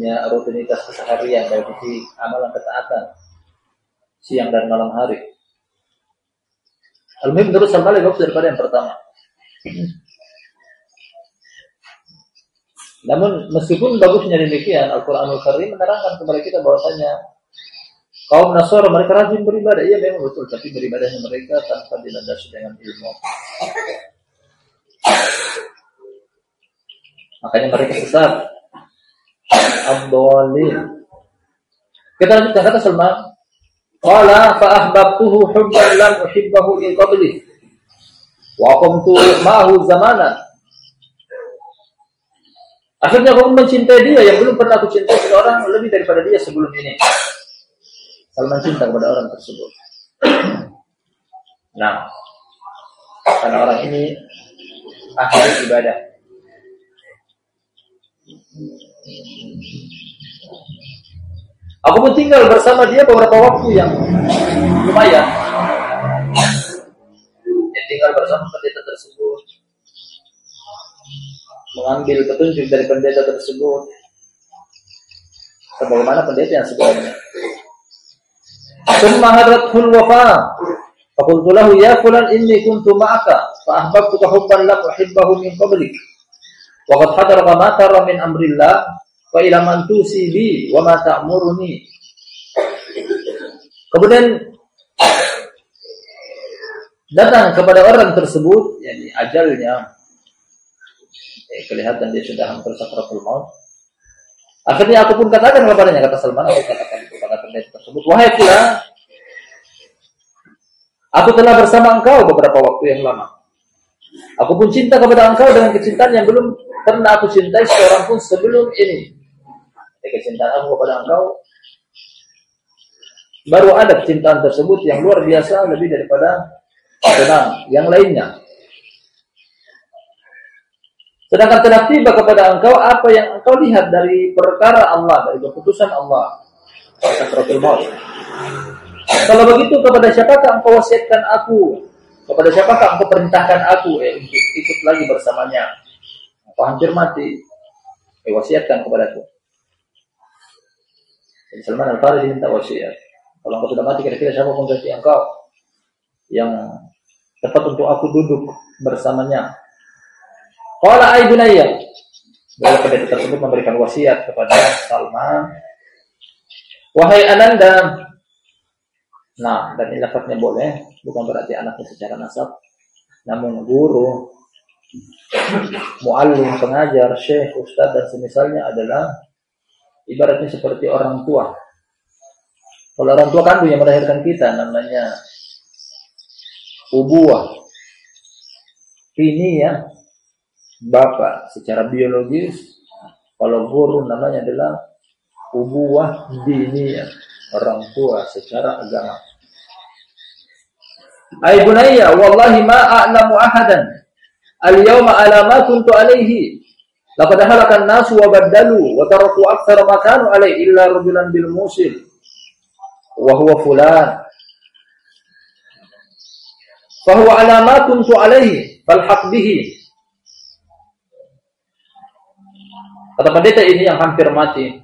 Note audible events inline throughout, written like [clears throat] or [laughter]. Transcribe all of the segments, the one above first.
punya rutinitas keseharian dari sisi amalan ketaatan siang dan malam hari. Menurut Salman lebih bagus daripada yang pertama. Namun meskipun bagusnya demikian, Al-Quranul Karim menerangkan kepada kita bahwasanya kaum Nasara mereka rajin beribadah. Iya memang betul, tapi beribadahnya mereka tanpa dilandasi dengan ilmu. Makanya mereka sesat. Abdolin. Kita lanjutkan kata Salman. Qala fa ahbabtuhu hubban lam uhibbahu min qabli. Wa qumtu ma'ahu zamana. Akhirnya aku mencintai dia yang belum pernah aku cintai seorang lebih daripada dia sebelum ini. Salman cinta kepada orang tersebut. Nah, karena orang ini akhir ibadah. Aku pun tinggal bersama dia beberapa waktu yang lumayan. Dia tinggal bersama pendeta tersebut. Mengambil petunjuk dari pendeta tersebut. Sebagaimana pendeta yang sebelumnya. Summa hadrathul wafa. Fakultu lahu ya fulan inni kuntu ma'aka fa ahbabtuka hubban uhibbahu min qablik. Wa qad hadaraka ma tara min amrillah wa ila man tusibi wa ma ta'muruni. Kemudian datang kepada orang tersebut yakni ajalnya eh, kelihatan dia sudah hampir sakaratul maut. Akhirnya aku pun katakan kepadanya kata Salman aku katakan kepada pendeta tersebut wahai fulan aku telah bersama engkau beberapa waktu yang lama. Aku pun cinta kepada engkau dengan kecintaan yang belum pernah aku cintai seorang pun sebelum ini. Kecintaan aku kepada engkau baru ada kecintaan tersebut yang luar biasa lebih daripada tenang yang lainnya. Sedangkan telah tiba kepada engkau apa yang engkau lihat dari perkara Allah, dari keputusan Allah. Kalau begitu kepada siapakah engkau wasiatkan aku? Kepada siapakah engkau perintahkan aku eh, untuk ikut lagi bersamanya? Aku hampir mati. Eh, wasiatkan kepadaku. Jadi Salman Al-Farisi minta wasiat. Kalau engkau sudah mati, kira-kira siapa pengganti engkau yang tepat untuk aku duduk bersamanya? Qala ay bunayya. Lalu pendeta tersebut memberikan wasiat kepada Salman. Wahai Ananda. Nah, dan ini lafaznya boleh, bukan berarti anaknya secara nasab. Namun guru, muallim, pengajar, syekh, ustadz dan semisalnya adalah ibaratnya seperti orang tua. Kalau orang tua kandung yang melahirkan kita namanya ubuah. Ini ya bapak secara biologis. Kalau guru namanya adalah ubuah ya orang tua secara agama. Ay bunayya wallahi ma a'lamu ahadan al-yawma ala ma kuntu alaihi Laqad halaka an-nasu wa badalu wa taraku aktsara ma kanu alaihi illa rajulan bil musil wa huwa fulan. Fa huwa ala ma kuntu alaihi falhaq bihi. Kata pendeta ini yang hampir mati.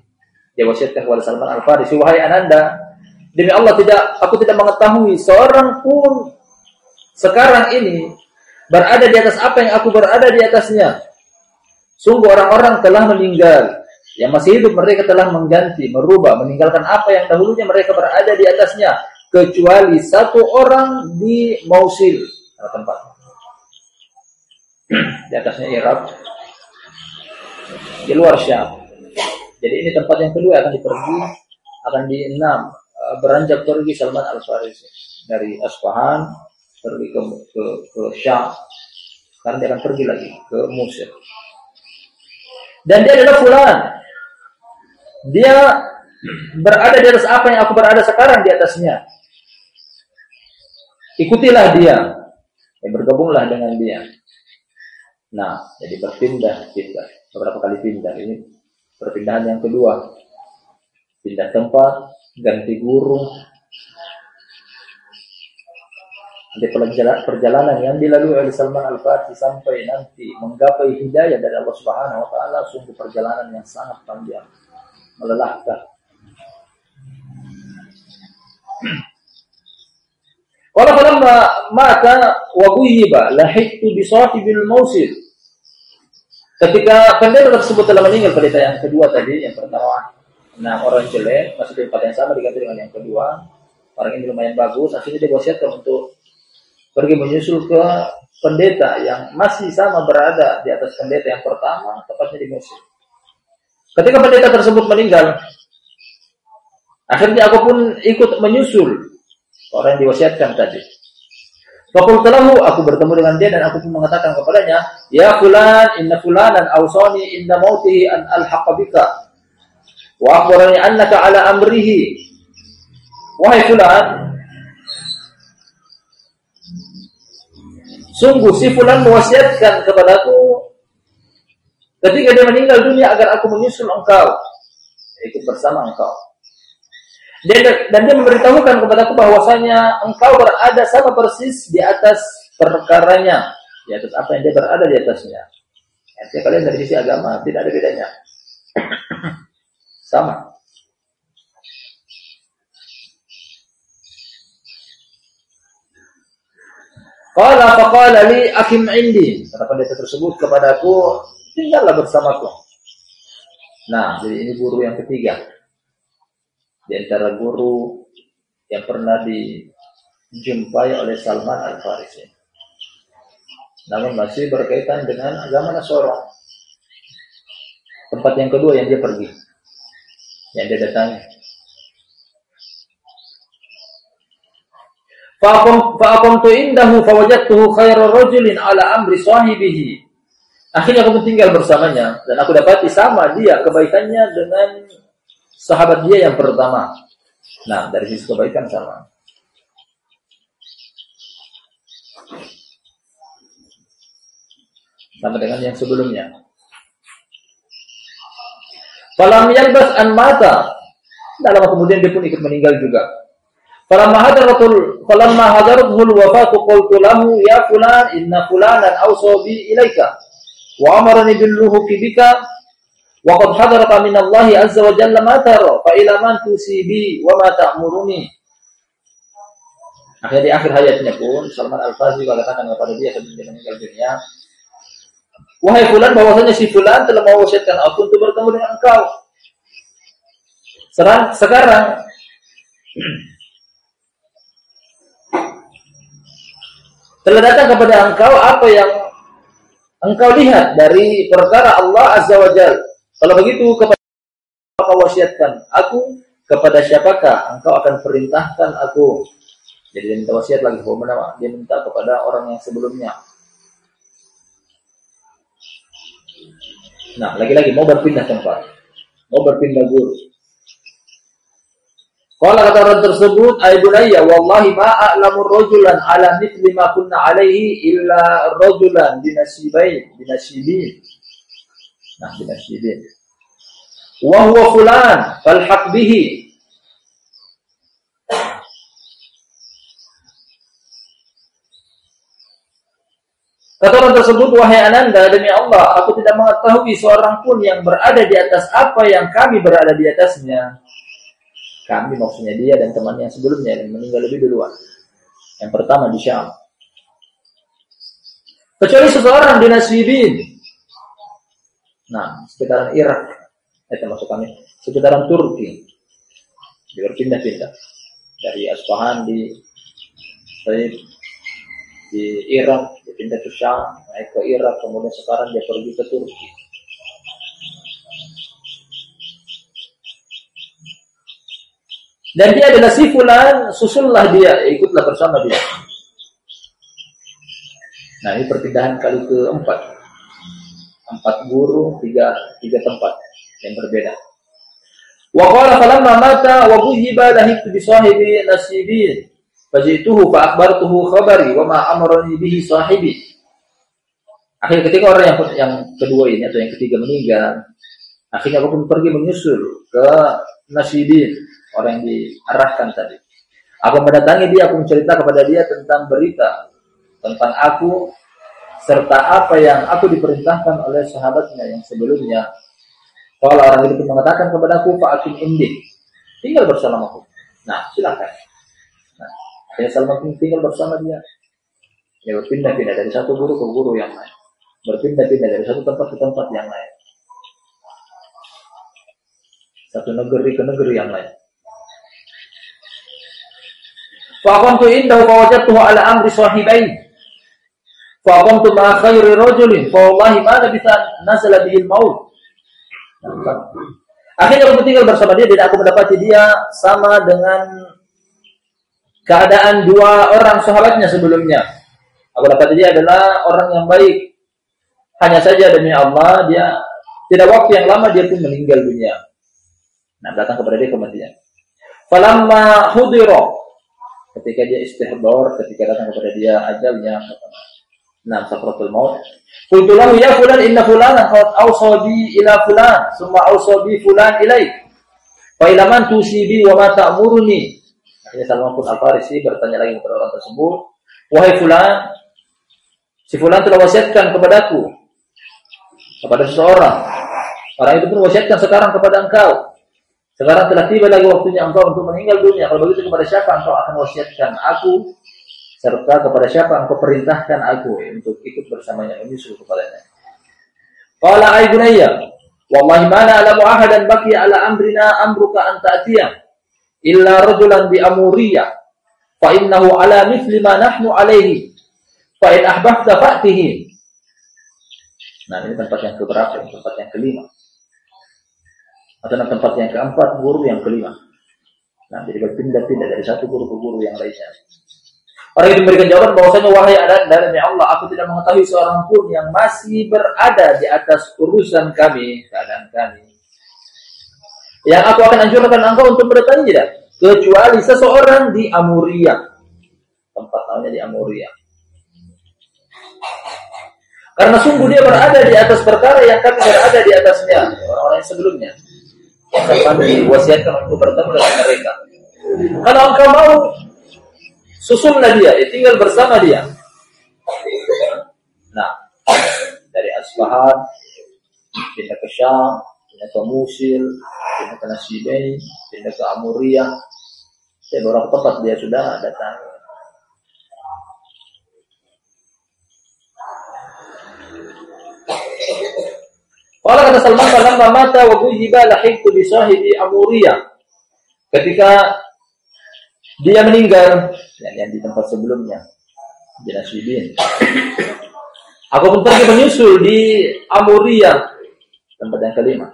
Dia wasiatkan kepada Salman Al-Farisi, "Wahai Ananda, demi Allah tidak aku tidak mengetahui seorang pun sekarang ini berada di atas apa yang aku berada di atasnya Sungguh orang-orang telah meninggal. Yang masih hidup mereka telah mengganti, merubah, meninggalkan apa yang dahulunya mereka berada di atasnya. Kecuali satu orang di Mausil. Nah, tempat. di atasnya Irak. Di luar Syam. Jadi ini tempat yang kedua akan dipergi, akan dienam beranjak pergi Salman Al Farisi dari Asfahan pergi ke ke, ke Syam. Sekarang dia akan pergi lagi ke Mesir. Dan dia adalah fulan. Dia berada di atas apa yang aku berada sekarang di atasnya. Ikutilah dia. Ya, bergabunglah dengan dia. Nah, jadi berpindah, pindah. Beberapa kali pindah. Ini perpindahan yang kedua. Pindah tempat, ganti guru. Nanti perjalanan yang dilalui oleh Salman Al-Fatih sampai nanti menggapai hidayah dari Allah Subhanahu wa taala sungguh perjalanan yang sangat panjang, melelahkan. Qala falamma mata wa ghuyyiba lahiktu bi sahibil mausil. Ketika pendeta tersebut telah meninggal pendeta yang kedua tadi, yang pertama nah orang jelek masih di tempat yang sama diganti dengan yang kedua. Orang ini lumayan bagus, akhirnya dia wasiatkan untuk pergi menyusul ke pendeta yang masih sama berada di atas pendeta yang pertama, tepatnya di Mesir. Ketika pendeta tersebut meninggal, akhirnya aku pun ikut menyusul Orang yang diwasiatkan tadi. Fakultalahu aku bertemu dengan dia dan aku pun mengatakan kepadanya, Ya fulan inna fulanan awsani inna mautihi an alhaqa bika. Wa akhbarani annaka ala amrihi. Wahai fulan, sungguh si fulan mewasiatkan kepadaku ketika dia meninggal dunia agar aku menyusul engkau ikut bersama engkau. Dan, dan dia memberitahukan kepadaku bahwasanya engkau berada sama persis di atas perkaranya, di atas apa yang dia berada di atasnya. Artinya kalian dari sisi agama tidak ada bedanya. [coughs] sama. Qala faqala li akim indi. Kata pendeta tersebut kepadaku, tinggallah bersamaku. Nah, jadi ini guru yang ketiga di antara guru yang pernah dijumpai oleh Salman Al Farisi. Namun masih berkaitan dengan agama Nasoro. Tempat yang kedua yang dia pergi, yang dia datangi. Fa'akamtu indahu fawajadtuhu khairar rajulin ala amri sahibihi. Akhirnya aku tinggal bersamanya dan aku dapati sama dia kebaikannya dengan sahabat dia yang pertama. Nah, dari sisi kebaikan sama. Sama dengan yang sebelumnya. Falam yalbas an mata. Tidak lama kemudian dia pun ikut meninggal juga. Falamma hadaratul falamma hadaratul wafatu qultu lahu ya fulan inna fulanan awsa bi ilaika wa amarani bil bika Wa qad min Allah azza. Akhirnya di akhir hayatnya pun Salman Al-Farsi katakan kepada dia ketika meninggal dunia, Wahai fulan bahwasanya si fulan telah mewasiatkan aku untuk bertemu dengan engkau. Serang, sekarang [clears throat] telah datang kepada engkau apa yang engkau lihat dari perkara Allah Azza wa Jalla kalau begitu kepada kau wasiatkan aku kepada siapakah engkau akan perintahkan aku. Jadi dia minta wasiat lagi dia minta kepada orang yang sebelumnya. Nah, lagi-lagi mau berpindah tempat. Mau berpindah guru. Kalau kata orang tersebut, "Ai bunayya, wallahi ma a'lamu rajulan ala mithli ma kunna alaihi illa rajulan binasibain, binasibin." Nah, binasibin. Wa huwa fulan falhaq bihi. Kata orang tersebut, wahai ananda, demi Allah, aku tidak mengetahui seorang pun yang berada di atas apa yang kami berada di atasnya. Kami maksudnya dia dan temannya sebelumnya yang meninggal lebih duluan. Yang pertama di Syam. Kecuali seseorang di Nasibin. Nah, sekitaran Irak, eh termasuk kami, sekitaran Turki. Dia berpindah-pindah dari Asfahan di di Irak, dia pindah ke Syam, naik ke Irak, kemudian sekarang dia pergi ke Turki. Dan dia adalah si fulan, susullah dia, ikutlah bersama dia. Nah, ini perpindahan kali keempat. Empat guru, tiga, tiga tempat yang berbeda. Wa qala falamma mata wa bujiba lahiqtu bi sahibi nasibin. Fajituhu fa akhbartuhu khabari wa ma amarani bihi sahibi. Akhirnya ketika orang yang yang kedua ini atau yang ketiga meninggal, akhirnya aku pun pergi menyusul ke Nasibin, orang yang diarahkan tadi. Aku mendatangi dia, aku mencerita kepada dia tentang berita tentang aku serta apa yang aku diperintahkan oleh sahabatnya yang sebelumnya. Kalau orang itu mengatakan kepada aku, Pak Akim Indi, tinggal bersama aku. Nah, silakan. Nah, akhirnya Salman tinggal bersama dia. Dia berpindah-pindah dari satu guru ke guru yang lain. Berpindah-pindah dari satu tempat ke tempat yang lain. Satu negeri ke negeri yang lain. Faqamtu indahu fawajadtuhu ala amri sahibain. Faqamtu ma khairi rajulin fa wallahi ma labitha nazala bihi al-maut. Akhirnya aku tinggal bersama dia dan aku mendapati dia sama dengan keadaan dua orang sahabatnya sebelumnya. Aku dapat dia adalah orang yang baik. Hanya saja demi Allah dia tidak waktu yang lama dia pun meninggal dunia. Nah, datang kepada dia kematian. Falamma hudira ketika dia istihdar, ketika datang kepada dia ajalnya, nah sakratul maut. Qultu lahu ya fulan inna fulana qad awsa bi ila fulan, summa awsa bi fulan ilaik. Fa ila man tusibi wa ma ta'muruni? Akhirnya Salman pun Al-Farisi bertanya lagi kepada orang tersebut, "Wahai fulan, si fulan telah wasiatkan kepadaku kepada seseorang. Orang itu pun wasiatkan sekarang kepada engkau. Sekarang telah tiba lagi waktunya engkau untuk meninggal dunia. Kalau begitu kepada siapa engkau akan wasiatkan aku serta kepada siapa engkau perintahkan aku untuk ikut bersamanya menyusul kepadanya. Qala ay bunayya wallahi ma na'lamu ahadan baqi ala amrina amruka an ta'tiya illa rajulan bi amuriyah fa innahu ala mithli ma nahnu alaihi fa in ahbabta fa'tihi. Nah, ini tempat yang keberapa? Tempat yang kelima atau tempat yang keempat, guru yang kelima. Nah, jadi berpindah-pindah dari satu guru ke guru yang lainnya. Orang itu memberikan jawaban bahwasanya wahai anak dari Allah, aku tidak mengetahui seorang pun yang masih berada di atas urusan kami, keadaan kami. Yang aku akan anjurkan engkau untuk bertanya tidak, kecuali seseorang di Amuria. Tempat namanya di Amuria. Karena sungguh dia berada di atas perkara yang kami berada di atasnya, orang-orang yang sebelumnya. Kapan diwasiatkan untuk bertemu dengan mereka. Kalau engkau mau, susunlah dia, ya, tinggal bersama dia. Nah, dari Asbahan, pindah ke Syam, pindah ke Musil, pindah ke Nasibain, pindah ke Amuriyah. Dan beberapa tempat dia sudah datang. Kalau kata Salman falamma mata wa bujiba lahiqtu bi sahibi Amuriya. Ketika dia meninggal yang, yang di tempat sebelumnya di Nasibin. Aku pun pergi menyusul di Amuria tempat yang kelima.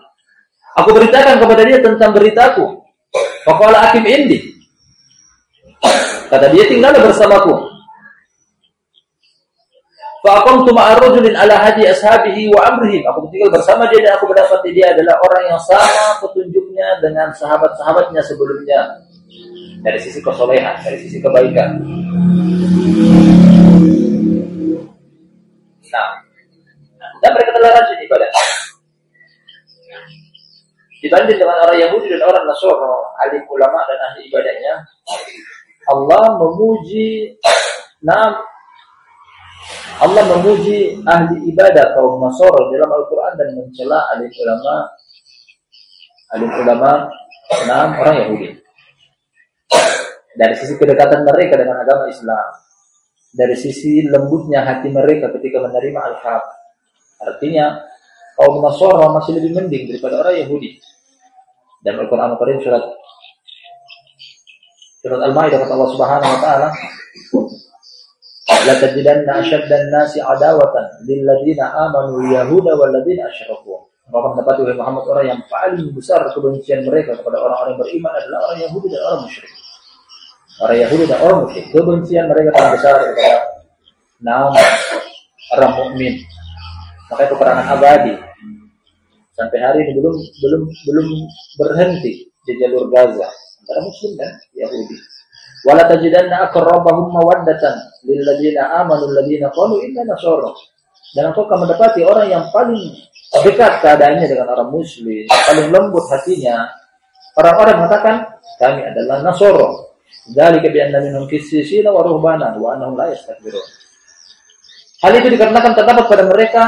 Aku beritakan kepada dia tentang beritaku. Faqala Akim Indi. Kata dia tinggallah bersamaku. Faqamtu ma'a rajulin ala hadi ashabihi wa amrihim. Aku tinggal bersama dia dan aku mendapati dia adalah orang yang sama petunjuknya dengan sahabat-sahabatnya sebelumnya. Dari sisi kesolehan, dari sisi kebaikan. Nah, dan mereka telah rajin ibadah. Dibanding dengan orang Yahudi dan orang Nasoro, alim ulama dan ahli ibadahnya, Allah memuji nam Allah memuji ahli ibadah kaum Nasara dalam Al-Quran dan mencela ahli ulama ahli ulama enam orang Yahudi. Dari sisi kedekatan mereka dengan agama Islam, dari sisi lembutnya hati mereka ketika menerima al-haq. Artinya kaum Nasara masih lebih mending daripada orang Yahudi. Dan Al-Quran Al-Karim surat surat Al-Maidah kata Allah Subhanahu wa taala la tajidanna ashaddan nasi adawatan lil ladina amanu yahuda wal ladina asyraku Maka mendapati oleh Muhammad orang yang paling besar kebencian mereka kepada orang-orang beriman adalah orang Yahudi dan orang musyrik. Orang Yahudi dan orang musyrik. Kebencian mereka paling besar kepada naum orang mukmin. Makanya peperangan abadi sampai hari ini belum belum belum berhenti di jalur Gaza antara Muslim dan Yahudi. Wala tajidanna mawaddatan lil ladzina amanu alladziina qalu inna nasara. Dan engkau akan mendapati orang yang paling dekat keadaannya dengan orang muslim, paling lembut hatinya. Orang-orang mengatakan kami adalah Nasoro. Dari kebiasaan minhum qissisina wa ruhbanan wa annahum la. Hal itu dikarenakan terdapat pada mereka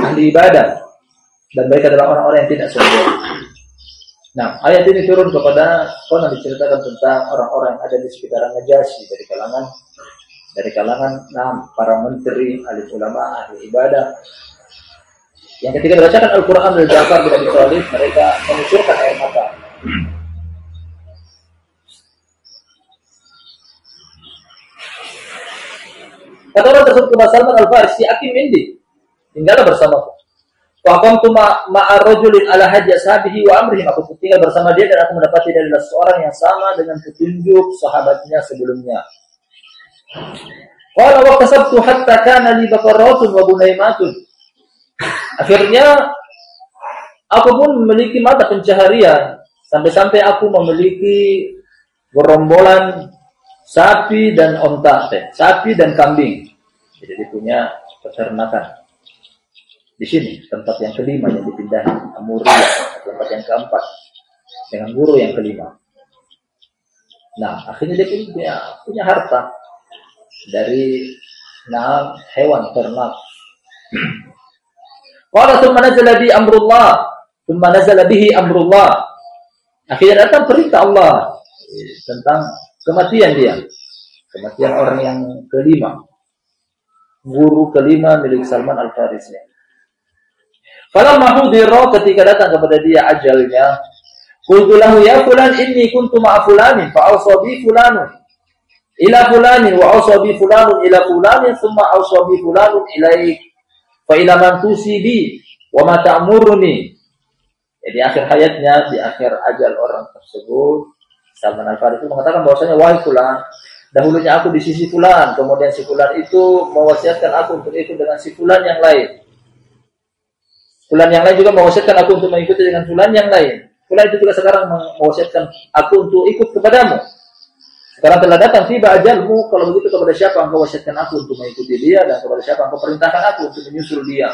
ahli ibadah dan mereka adalah orang-orang yang tidak sombong. Nah, ayat ini turun kepada konon diceritakan tentang orang-orang yang ada di sekitaran Najasyi dari kalangan dari kalangan enam para menteri, ahli ulama, ahli ibadah. Yang ketika dibacakan Al-Quran dari Ja'far bin Abi Thalib, mereka mengucurkan air mata. Kata orang tersebut kepada Salman Al-Farisi, Akim Indi, tinggallah bersamaku. Wa qamtu ma'a rajulin ala hajji ashabihi wa amrihim. Aku tinggal bersama dia dan aku mendapati dari seorang yang sama dengan petunjuk sahabatnya sebelumnya. Qala wa hatta kana li baqaratun wa bunaymatun. Akhirnya aku pun memiliki mata pencaharian sampai-sampai aku memiliki gerombolan sapi dan onta, sapi dan kambing. Jadi punya peternakan. Di sini tempat yang kelima yang dipindahi Amuria, tempat yang keempat dengan guru yang kelima. Nah, akhirnya dia punya punya harta dari nah hewan ternak. Qala thumma nazala bi amrullah, thumma nazala bihi amrullah. Akhirnya datang perintah Allah tentang kematian dia. Kematian orang yang kelima. Guru kelima milik Salman Al-Farisi. Falamma hudira ketika datang kepada dia ajalnya, qultu ya fulan inni kuntu ma'a fulanin fa fulanun ila fulanin wa awsa bi fulanun ila fulanin thumma awsa bi fulanun ilaik fa ila man tusibi wa ma ta'muruni. Jadi akhir hayatnya di akhir ajal orang tersebut Salman Al-Farisi mengatakan bahwasanya wahai fulan dahulunya aku di sisi fulan kemudian si fulan itu mewasiatkan aku untuk itu dengan si fulan yang lain Fulan yang lain juga mewasiatkan aku untuk mengikuti dengan fulan yang lain. Fulan itu juga sekarang mewasiatkan aku untuk ikut kepadamu. Sekarang telah datang tiba ajalmu, kalau begitu kepada siapa engkau wasiatkan aku untuk mengikuti dia dan kepada siapa engkau perintahkan aku untuk menyusul dia.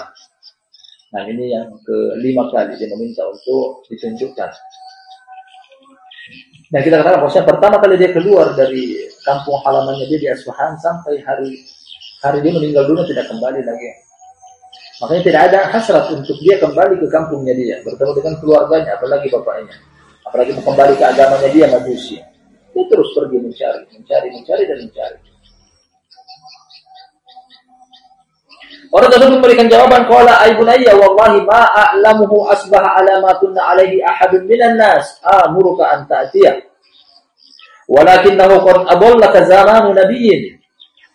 Nah ini yang kelima kali dia meminta untuk ditunjukkan. Dan kita katakan bahwasanya pertama kali dia keluar dari kampung halamannya dia di Aswahan sampai hari hari dia meninggal dunia tidak kembali lagi. Makanya tidak ada hasrat untuk dia kembali ke kampungnya dia, bertemu dengan keluarganya, apalagi bapaknya. Apalagi kembali ke agamanya dia majusi. Dia terus pergi mencari, mencari, mencari dan mencari. Orang tersebut memberikan jawaban qala ay bunayya wallahi ma a'lamuhu asbaha ala alaihi ahadun minan nas. Amuruka an ta'tiya. Walakinahu qad adallaka zamanu nabiyyin.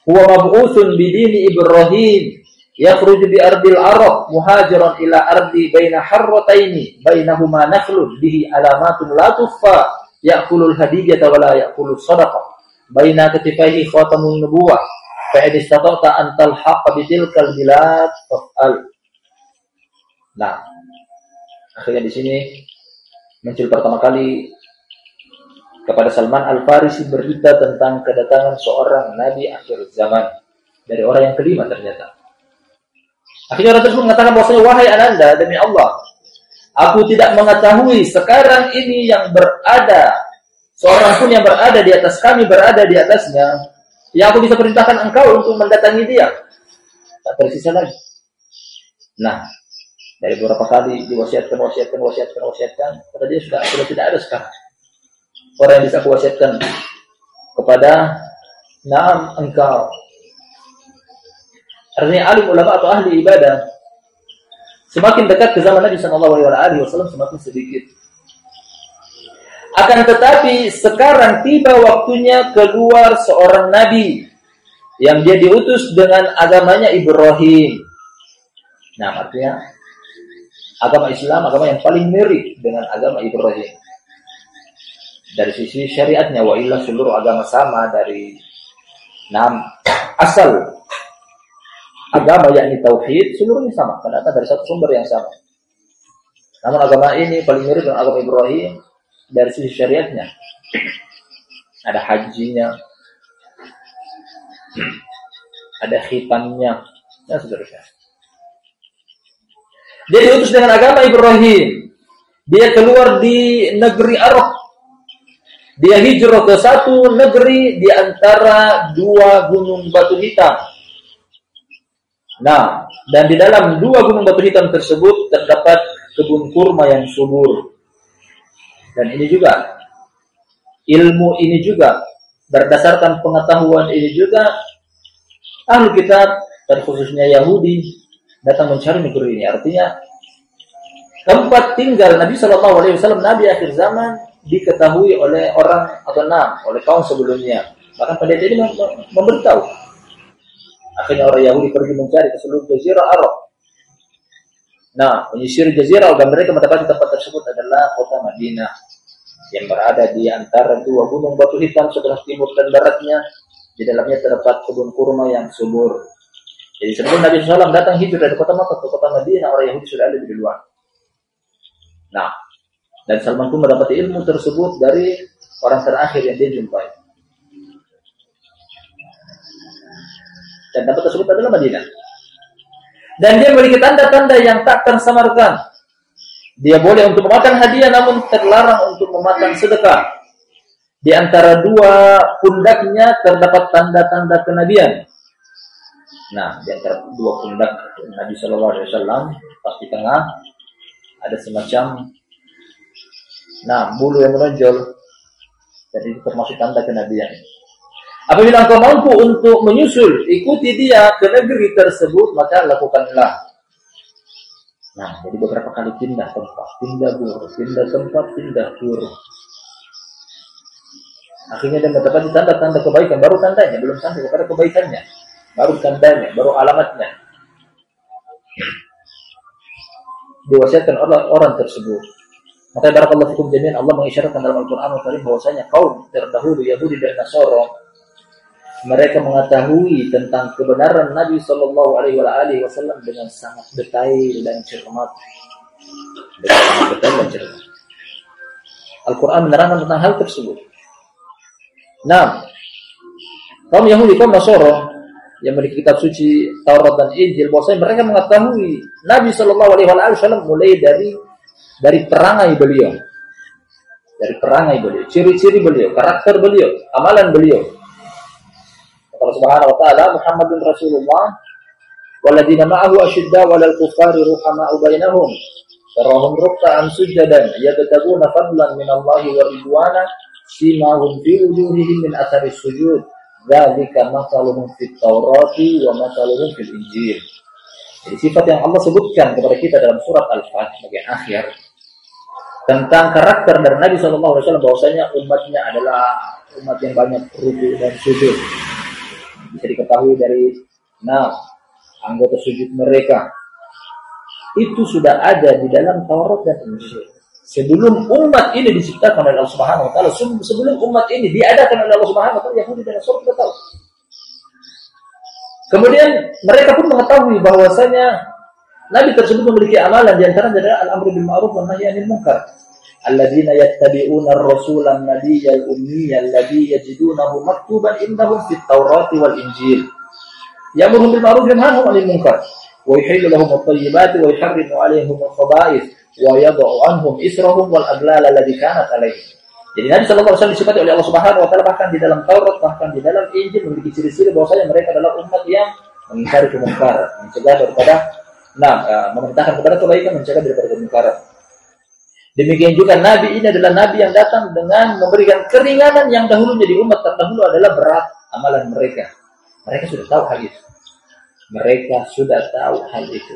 Huwa mab'utsun bidini Ibrahim. Yakhruju bi ardil arab muhajiran ila ardi baina harrataini. Bainahuma nakhlun bihi alamatun la tuffa ya'kulul hadiyata wa la ya'kulus sadaqah baina katifaihi khatamun nubuwah fa in istata'ta an talhaqa bi tilkal bilad fa'al nah akhirnya di sini muncul pertama kali kepada Salman Al-Farisi berita tentang kedatangan seorang nabi akhir zaman. Dari orang yang kelima ternyata. Akhirnya orang tersebut mengatakan bahwasanya wahai ananda demi Allah, aku tidak mengetahui sekarang ini yang berada seorang pun yang berada di atas kami berada di atasnya yang aku bisa perintahkan engkau untuk mendatangi dia. Tak tersisa lagi. Nah, dari beberapa kali diwasiatkan, wasiatkan, wasiatkan, wasiatkan, kata dia sudah sudah tidak ada sekarang. Orang yang bisa kuwasiatkan kepada Naam engkau Artinya alim ulama atau ahli ibadah semakin dekat ke zaman Nabi Shallallahu Alaihi Wasallam semakin sedikit. Akan tetapi sekarang tiba waktunya keluar seorang nabi yang dia diutus dengan agamanya Ibrahim. Nah, artinya agama Islam agama yang paling mirip dengan agama Ibrahim. Dari sisi syariatnya wa seluruh agama sama dari enam asal agama yakni tauhid seluruhnya sama karena dari satu sumber yang sama. Namun agama ini paling mirip dengan agama Ibrahim dari sisi syariatnya. Ada hajinya, ada khitannya, dan seterusnya. Dia diutus dengan agama Ibrahim. Dia keluar di negeri Arab. Dia hijrah ke satu negeri di antara dua gunung batu hitam. Nah, dan di dalam dua gunung batu hitam tersebut terdapat kebun kurma yang subur. Dan ini juga ilmu ini juga berdasarkan pengetahuan ini juga ahli kitab dan Yahudi datang mencari negeri ini. Artinya tempat tinggal Nabi Shallallahu Alaihi Wasallam Nabi akhir zaman diketahui oleh orang atau enam oleh kaum sebelumnya. Bahkan pada ini memberitahu. Akhirnya orang Yahudi pergi mencari ke seluruh jazirah Arab Nah, menyisir jazirah dan mereka mendapati tempat tersebut adalah kota Madinah yang berada di antara dua gunung batu hitam sebelah timur dan baratnya. Di dalamnya terdapat kebun kurma yang subur. Jadi sebelum Nabi SAW datang hijrah dari kota Makkah ke kota Madinah, orang Yahudi sudah ada di luar. Nah, dan Salman pun mendapat ilmu tersebut dari orang terakhir yang dia jumpai. Dan tempat tersebut adalah Madinah. Dan dia memiliki tanda-tanda yang tak tersamarkan. Dia boleh untuk memakan hadiah namun terlarang untuk memakan sedekah. Di antara dua pundaknya terdapat tanda-tanda kenabian. Nah, di antara dua pundak Nabi Shallallahu Alaihi Wasallam pas di tengah ada semacam nah bulu yang menonjol jadi itu termasuk tanda kenabian. Apabila engkau mampu untuk menyusul, ikuti dia ke negeri tersebut, maka lakukanlah. Nah, jadi beberapa kali pindah tempat, pindah bur, pindah tempat, pindah bur. Akhirnya dia mendapati tanda-tanda kebaikan, baru tandanya, belum sampai kepada kebaikannya. Baru tandanya, baru alamatnya. Diwasiatkan oleh orang tersebut. Maka barakallahu fikum jami'an Allah mengisyaratkan dalam Al-Qur'an Al-Karim bahwasanya kaum terdahulu Yahudi dan Nasara mereka mengetahui tentang kebenaran Nabi Shallallahu Alaihi Wasallam dengan sangat detail dan cermat. Al-Quran menerangkan tentang hal tersebut. Nah, kaum Yahudi, kaum Nasoro yang memiliki kitab suci Taurat dan Injil, bahwasanya mereka mengetahui Nabi Shallallahu Alaihi Wasallam mulai dari dari perangai beliau, dari perangai beliau, ciri-ciri beliau, karakter beliau, amalan beliau, Allah Subhanahu wa taala Muhammadun Rasulullah waladina ma'ahu ashidda walal kufari ruhama'u bainahum tarahum ruk'an sujadan yabtaguna fadlan min Allah wa ridwana simahum fi wujuhihim min athari sujud. Dzalika mathaluhum fit Taurati wa mathaluhum fil Injil. Jadi sifat yang Allah sebutkan kepada kita dalam surat Al-Fatih bagian akhir tentang karakter dari Nabi SAW bahwasanya umatnya adalah umat yang banyak ruku dan sujud bisa diketahui dari nah anggota sujud mereka itu sudah ada di dalam Taurat dan Injil. Sebelum umat ini diciptakan oleh Allah Subhanahu wa taala, sebelum umat ini diadakan oleh Allah Subhanahu wa taala, Yahudi dan Nasrani sudah tahu. Kemudian mereka pun mengetahui bahwasanya Nabi tersebut memiliki amalan di antara adalah al-amru bil ma'ruf wa nahyi 'anil munkar alladzina yattabi'una ar-rasula an-nabiyya al-ummiyya alladhi yajidunahu maktuban indahum fit tawrati wal Injil. Ya'muruhum bil ma'ruf wa yanhahum 'anil munkar wa yuhillu lahum at-tayyibati wa yuharrimu 'alaihim al-khaba'ith wa yad'u 'anhum israhum wal aglala allati kanat 'alaihim Jadi Nabi sallallahu Alaihi Wasallam disifati oleh Allah Subhanahu Wa Taala bahkan di dalam Taurat bahkan di dalam Injil memiliki ciri-ciri bahwasanya mereka adalah umat yang mengingkari kemungkaran, mencegah daripada nah, eh, memerintahkan kepada kebaikan, mencegah daripada kemungkaran. Demikian juga Nabi ini adalah Nabi yang datang dengan memberikan keringanan yang dahulunya di umat terdahulu adalah berat amalan mereka. Mereka sudah tahu hal itu. Mereka sudah tahu hal itu.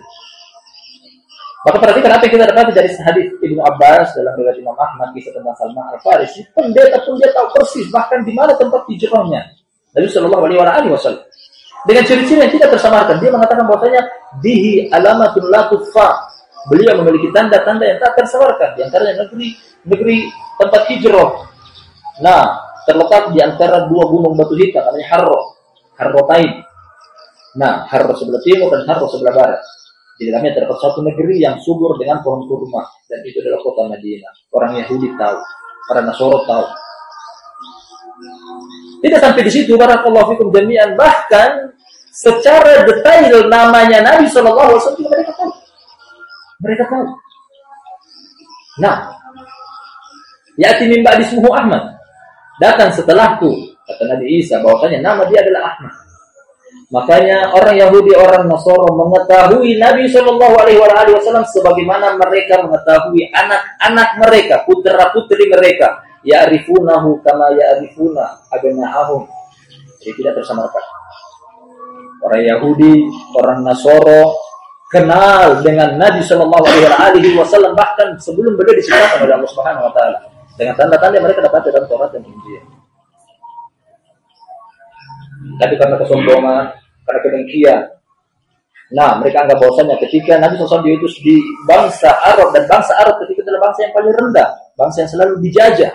Maka perhatikan apa yang kita dapat dari hadis Ibnu Abbas dalam riwayat Imam Ahmad kisah tentang Salman Al Farisi. Pendeta pun dia tahu persis bahkan di mana tempat hijrahnya. Nabi Shallallahu Alaihi Wasallam dengan ciri-ciri yang tidak tersamarkan. Dia mengatakan bahwasanya dihi alamatul la beliau memiliki tanda-tanda yang tak tersamarkan di antaranya negeri negeri tempat hijrah. Nah, terletak di antara dua gunung batu hitam namanya Harro, Harrotain. Nah, Harro sebelah timur dan Harro sebelah barat. Di dalamnya terdapat satu negeri yang subur dengan pohon kurma dan itu adalah kota Madinah. Orang Yahudi tahu, orang Nasoro tahu. Tidak sampai di situ, barakallahu fikum jami'an. Bahkan secara detail namanya Nabi Shallallahu Alaihi Wasallam. Mereka tahu. Nah, yati min ba'di Ahmad. Datang setelahku, kata Nabi Isa bahwasanya nama dia adalah Ahmad. Makanya orang Yahudi, orang Nasoro mengetahui Nabi Shallallahu Alaihi Wasallam sebagaimana mereka mengetahui anak-anak mereka, putra putri mereka. Ya arifunahu kama ya arifuna abna'ahum. Jadi tidak tersamarkan. Orang Yahudi, orang Nasoro kenal dengan Nabi Shallallahu Alaihi Wasallam bahkan sebelum beliau disebutkan oleh Allah Subhanahu Wa Taala dengan tanda-tanda mereka dapat dalam Taurat dan Injil. Tapi karena kesombongan, karena kedengkian, nah mereka anggap bahwasanya ketika Nabi SAW diutus di bangsa Arab dan bangsa Arab ketika adalah bangsa yang paling rendah, bangsa yang selalu dijajah.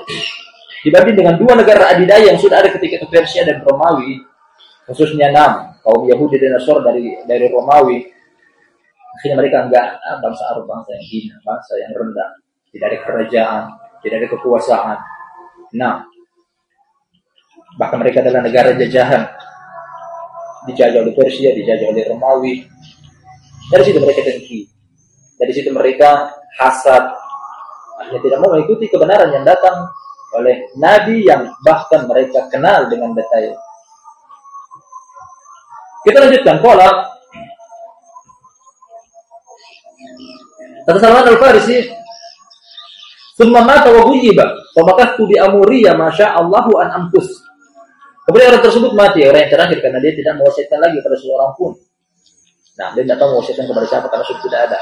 Dibanding dengan dua negara adidaya yang sudah ada ketika itu Persia dan Romawi, khususnya enam kaum Yahudi dan Nasr dari dari Romawi, akhirnya mereka enggak ah, bangsa Arab bangsa yang hina, bangsa yang rendah, tidak ada kerajaan, tidak ada kekuasaan. Nah, bahkan mereka adalah negara jajahan, dijajah oleh Persia, dijajah oleh Romawi. Dari situ mereka dengki, dari situ mereka hasad, akhirnya tidak mau mengikuti kebenaran yang datang oleh Nabi yang bahkan mereka kenal dengan detail. Kita lanjutkan pola. Kata Salman Al-Farisi, "Tsumma mata wa ghuyyiba, fa makathu bi amuriya ma Allahu an amkus." Kemudian orang tersebut mati, orang yang terakhir karena dia tidak mewasiatkan lagi pada seorang pun. Nah, dia tidak tahu mewasiatkan kepada siapa karena sudah tidak ada.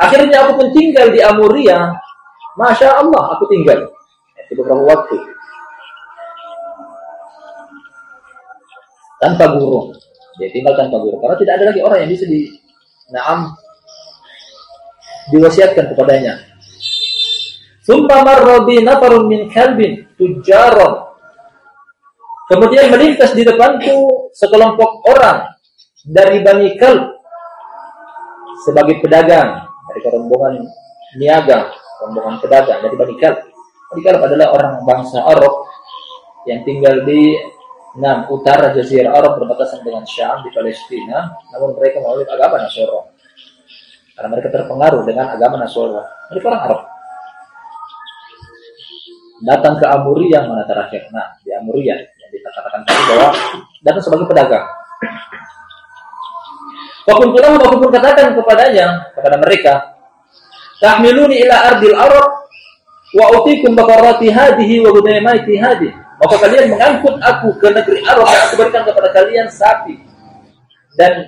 Akhirnya aku pun tinggal di Amuria. Masya Allah, aku tinggal. Itu beberapa waktu. tanpa guru. Dia tinggal tanpa guru karena tidak ada lagi orang yang bisa di naam diwasiatkan kepadanya. Summa marra bi nafarun min kalbin tujaron. Kemudian melintas di depanku sekelompok orang dari Bani Kalb sebagai pedagang dari rombongan niaga, rombongan pedagang dari Bani Kalb. Bani Kalb adalah orang bangsa Arab yang tinggal di Nah, utara Jazirah Arab berbatasan dengan Syam di Palestina, namun mereka memeluk agama Nasoro. Karena mereka terpengaruh dengan agama Nasoro. Mereka orang Arab. Datang ke Amuriah mana terakhir? Nah, di Amuriah yang dikatakan tadi bahwa datang sebagai pedagang. Wakun pulang, wakun pun katakan kepadanya, kepada mereka, Tahmiluni ila ardil Arab, wa utikum bakarati hadihi wa gunaymaiti hadihi maka kalian mengangkut aku ke negeri Arab yang aku berikan kepada kalian sapi dan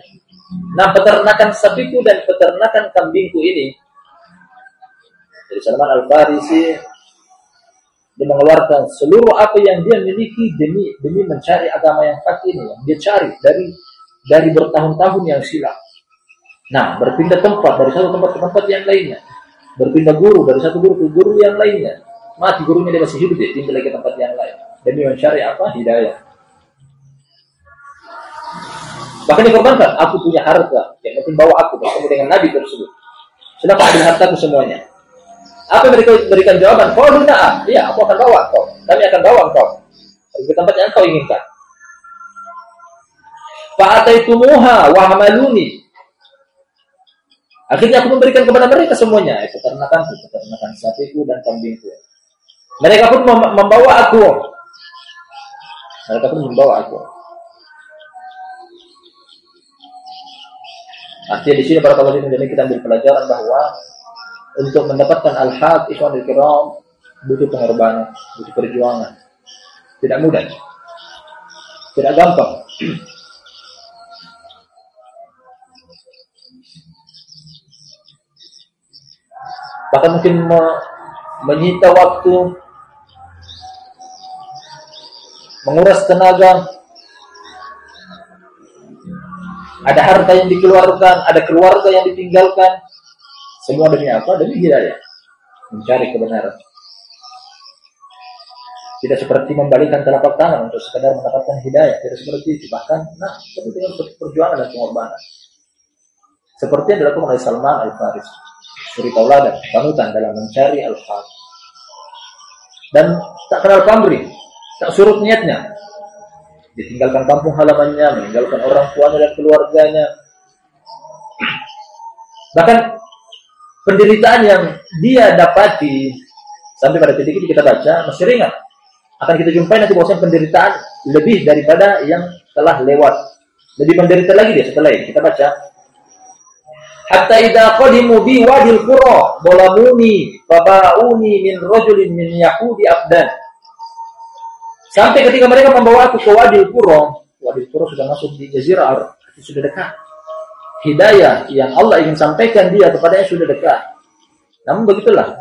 nah peternakan sapiku dan peternakan kambingku ini dari Salman Al Farisi dia mengeluarkan seluruh apa yang dia miliki demi demi mencari agama yang hak ini yang dia cari dari dari bertahun-tahun yang silam. Nah, berpindah tempat dari satu tempat ke tempat yang lainnya. Berpindah guru dari satu guru ke guru yang lainnya. Mati gurunya dia masih hidup dia tinggal lagi tempat yang lain demi mencari apa? Hidayah. Bahkan dikorbankan, aku punya harta, yang penting bawa aku bertemu dengan Nabi tersebut. Silakan ambil hartaku semuanya. Apa mereka berikan jawaban? Kau na'am. Iya, aku akan bawa kau. Kami akan bawa kau ke tempat yang kau inginkan. Fa'ataitumuha wa hamaluni. Akhirnya aku memberikan kepada mereka semuanya, itu ternakanku, ternakan sapiku dan kambingku. Mereka pun membawa aku mereka pun membawa aku. Artinya di sini para kawan ini kita ambil pelajaran bahwa untuk mendapatkan al-haq ikhwan kiram butuh pengorbanan, butuh perjuangan. Tidak mudah. Tidak gampang. Bahkan mungkin menyita waktu menguras tenaga. ada harta yang dikeluarkan, ada keluarga yang ditinggalkan. Semua demi apa? Demi hidayah. Mencari kebenaran. Tidak seperti membalikan telapak tangan untuk sekadar mendapatkan hidayah. Tidak seperti itu. Bahkan, nah, tapi dengan perjuangan dan pengorbanan. Seperti yang dilakukan oleh Salman Al-Faris. Suri tauladan, panutan dalam mencari al-haq. Dan tak kenal pamrih, tak surut niatnya. Ditinggalkan kampung halamannya, meninggalkan orang tuanya dan keluarganya. Bahkan penderitaan yang dia dapati sampai pada titik itu kita baca masih ringan. Akan kita jumpai nanti bahwasanya penderitaan lebih daripada yang telah lewat. Lebih menderita lagi dia setelah ini. Kita baca hatta idza qadimu bi wadil qura balamuni fabauni min rajulin min yahudi abdan sampai ketika mereka membawa aku ke wadil qura wadil qura sudah masuk di jazirah Arab sudah dekat hidayah yang Allah ingin sampaikan dia kepadanya sudah dekat namun begitulah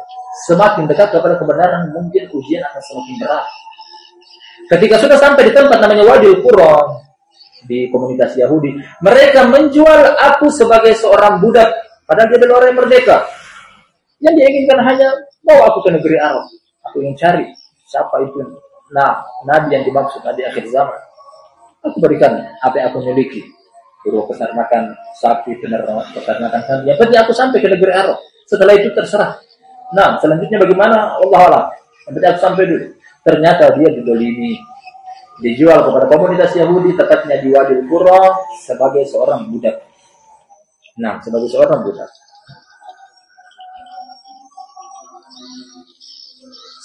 semakin dekat kepada kebenaran mungkin ujian akan semakin berat ketika sudah sampai di tempat namanya wadil qura di komunitas Yahudi. Mereka menjual aku sebagai seorang budak, padahal dia adalah orang yang merdeka. Yang dia inginkan hanya bawa aku ke negeri Arab. Aku ingin cari siapa itu. Nah, Nabi yang dimaksud Nabi akhir zaman. Aku berikan apa yang aku miliki. Guru peternakan sapi, peternakan sapi. Yang penting aku sampai ke negeri Arab. Setelah itu terserah. Nah, selanjutnya bagaimana? Allah Allah. Yang aku sampai dulu. Ternyata dia didolimi, dijual kepada komunitas Yahudi tepatnya di Wadi Qura sebagai seorang budak. Nah, sebagai seorang budak.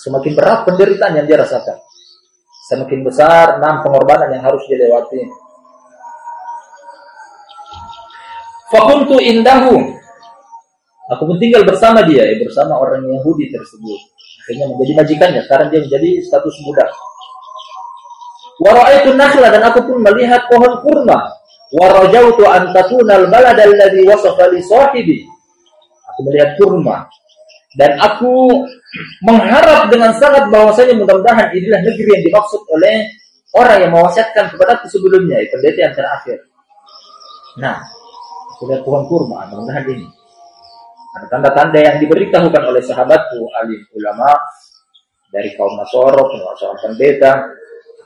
Semakin berat penderitaan yang dia rasakan. Semakin besar enam pengorbanan yang harus dilewati. Fakuntu indahu. Aku pun tinggal bersama dia, ya, bersama orang Yahudi tersebut. Akhirnya menjadi majikannya. Sekarang dia menjadi status budak. Waraitu nakhla dan aku pun melihat pohon kurma. Warajautu an takunal balad alladhi wasafa sahibi. Aku melihat kurma dan aku mengharap dengan sangat bahwasanya mudah-mudahan inilah negeri yang dimaksud oleh orang yang mewasiatkan kepada aku sebelumnya, itu pendeta yang terakhir. Nah, lihat pohon kurma, mudah-mudahan ini. Ada tanda-tanda yang diberitahukan oleh sahabatku, alim ulama dari kaum Nasoro, seorang pendeta,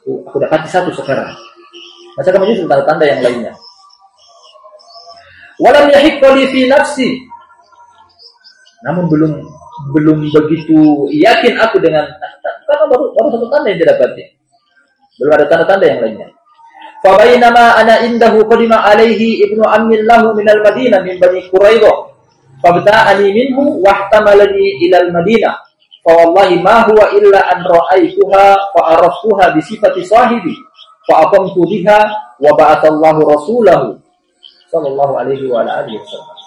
aku, aku dapati satu sekarang. Masa kamu tanda-tanda yang lainnya. Walam yahiqqali fi nafsi. Namun belum belum begitu yakin aku dengan karena baru baru satu tanda yang didapati. Belum ada tanda-tanda yang lainnya. Fabainama ana indahu qadima alaihi ibnu ammin lahu minal madinah min bani Quraidah. Fabta'ani minhu wahtamalani ilal madinah fa wallahi ma huwa illa an ra'aituha fa arastuha bi sifati sahibi fa aqamtu biha wa ba'athallahu rasulahu sallallahu alaihi wa alihi wasallam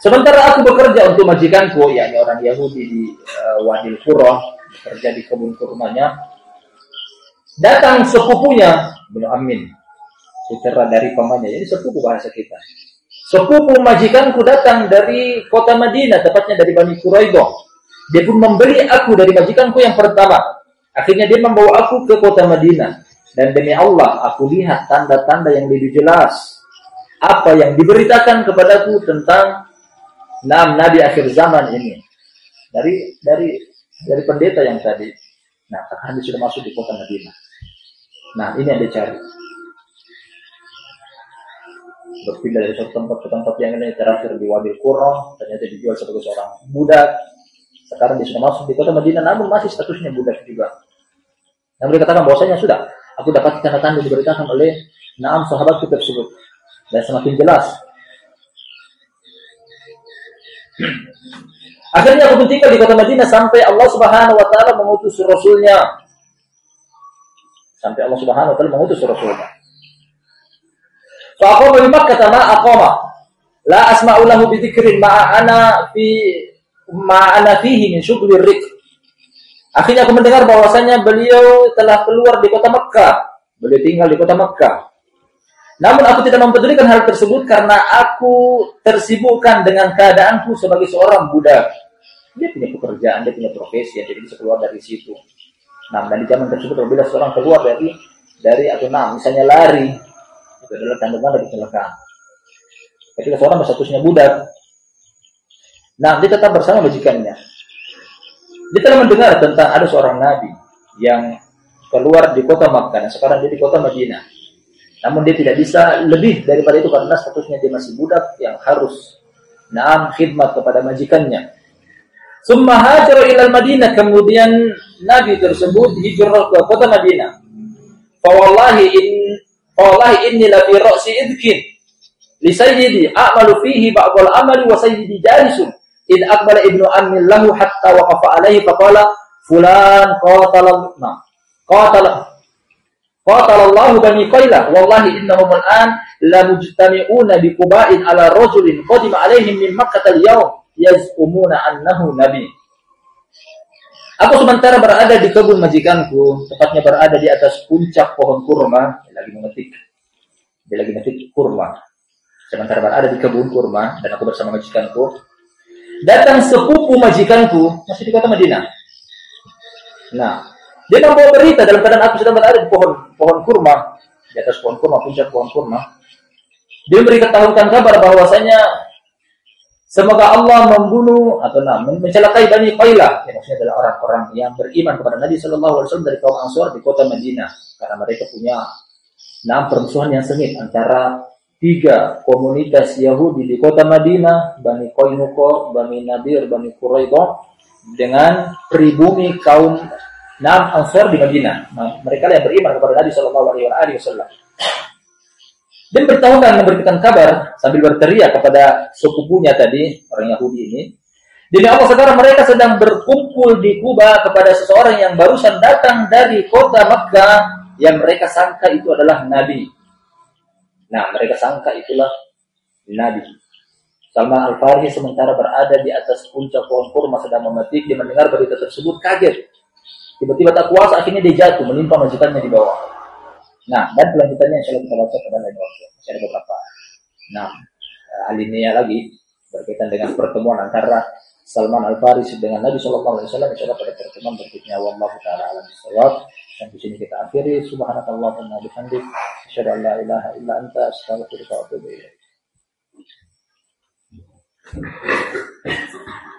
Sementara aku bekerja untuk majikanku, yakni orang Yahudi di uh, Wadil Qura, bekerja di kebun kurmanya, datang sepupunya, Ibnu Amin, putra dari pamannya, jadi sepupu bahasa kita. Sepupu majikanku datang dari kota Madinah, tepatnya dari Bani Quraidah. Dia pun membeli aku dari majikanku yang pertama. Akhirnya dia membawa aku ke kota Madinah. Dan demi Allah, aku lihat tanda-tanda yang lebih jelas. Apa yang diberitakan kepadaku tentang enam nabi akhir zaman ini. Dari dari dari pendeta yang tadi. Nah, dia sudah masuk di kota Madinah. Nah, ini yang dicari berpindah dari satu tempat ke tempat yang lain terakhir di Wadi Qura ternyata dijual sebagai seorang budak sekarang dia sudah masuk di kota Madinah namun masih statusnya budak juga yang mereka katakan bahwasanya sudah aku dapat tanda-tanda diberitakan oleh enam sahabatku tersebut dan semakin jelas akhirnya aku tinggal di kota Madinah sampai Allah Subhanahu wa taala mengutus rasulnya sampai Allah Subhanahu wa taala mengutus rasulnya Fa aqama bi Makkah ma aqama. La asma'u lahu bi dzikrin ma ana fi ma ana fihi min syughli rik. Akhirnya aku mendengar bahwasanya beliau telah keluar di kota Mekkah. Beliau tinggal di kota Mekkah. Namun aku tidak mempedulikan hal tersebut karena aku tersibukkan dengan keadaanku sebagai seorang budak. Dia punya pekerjaan, dia punya profesi, jadi bisa keluar dari situ. Nah, dan di zaman tersebut apabila seorang keluar dari dari atau nah, misalnya lari Itu adalah tanda-tanda kecelakaan. Ketika seorang berstatusnya budak, nah dia tetap bersama majikannya. Dia telah mendengar tentang ada seorang nabi yang keluar di kota Makkah dan sekarang dia di kota Madinah. Namun dia tidak bisa lebih daripada itu karena statusnya dia masih budak yang harus naam khidmat kepada majikannya. Summa hajar ila Madinah kemudian Nabi tersebut hijrah ke kota Madinah. Fa wallahi in fa wallahi inni la fi ra'si idkin li sayyidi a'malu fihi ba'dal amali wa sayyidi jalisun id aqbala ibnu ammi lahu hatta waqafa alaihi faqala fulan qatala qatala qatala Allah bani Qailah wallahi innahum al'an la mujtami'una bi quba'in ala rajulin qadima alaihim min Makkah al-yawm yaz'umuna annahu nabi. Aku sementara berada di kebun majikanku, tepatnya berada di atas puncak pohon kurma, dia lagi memetik. Dia lagi memetik kurma. Sementara berada di kebun kurma dan aku bersama majikanku, datang sepupu majikanku masih di kota Madinah. Nah, dia membawa berita dalam keadaan aku sedang berada di pohon pohon kurma, di atas pohon kurma, puncak pohon kurma. Dia memberitahukan kabar bahwasanya Semoga Allah membunuh atau nah, mencelakai Bani Qailah. Ya, maksudnya adalah orang-orang yang beriman kepada Nabi Shallallahu Alaihi Wasallam dari kaum Ansor di kota Madinah. Karena mereka punya enam permusuhan yang sengit antara tiga komunitas Yahudi di kota Madinah, Bani Qainuqa, Bani Nadir, Bani Quraidah, dengan pribumi kaum enam Ansor di Madinah. Nah, mereka yang beriman kepada Nabi Shallallahu Alaihi Wasallam. Dan bertahun-tahun memberikan kabar sambil berteriak kepada sepupunya tadi, orang Yahudi ini. Demi Allah sekarang mereka sedang berkumpul di Kuba kepada seseorang yang barusan datang dari kota Mekah yang mereka sangka itu adalah Nabi. Nah, mereka sangka itulah Nabi. Salman Al-Farhi sementara berada di atas puncak pohon kurma sedang memetik, dia mendengar berita tersebut kaget. Tiba-tiba tak kuasa akhirnya dia jatuh menimpa majikannya di bawah. Nah, dan kelanjutannya insya Allah kita baca pada lain waktu. Masih ada beberapa nah, alinea lagi berkaitan dengan pertemuan antara Salman Al Farisi dengan Nabi Shallallahu Alaihi Wasallam. Insya Allah pada pertemuan berikutnya. Wallahu taala alam bisawab. Dan di sini kita akhiri. Subhanakallahumma bihamdik. Asyhadu an la ilaha illa anta astaghfiruka wa atubu ilaik. Oh,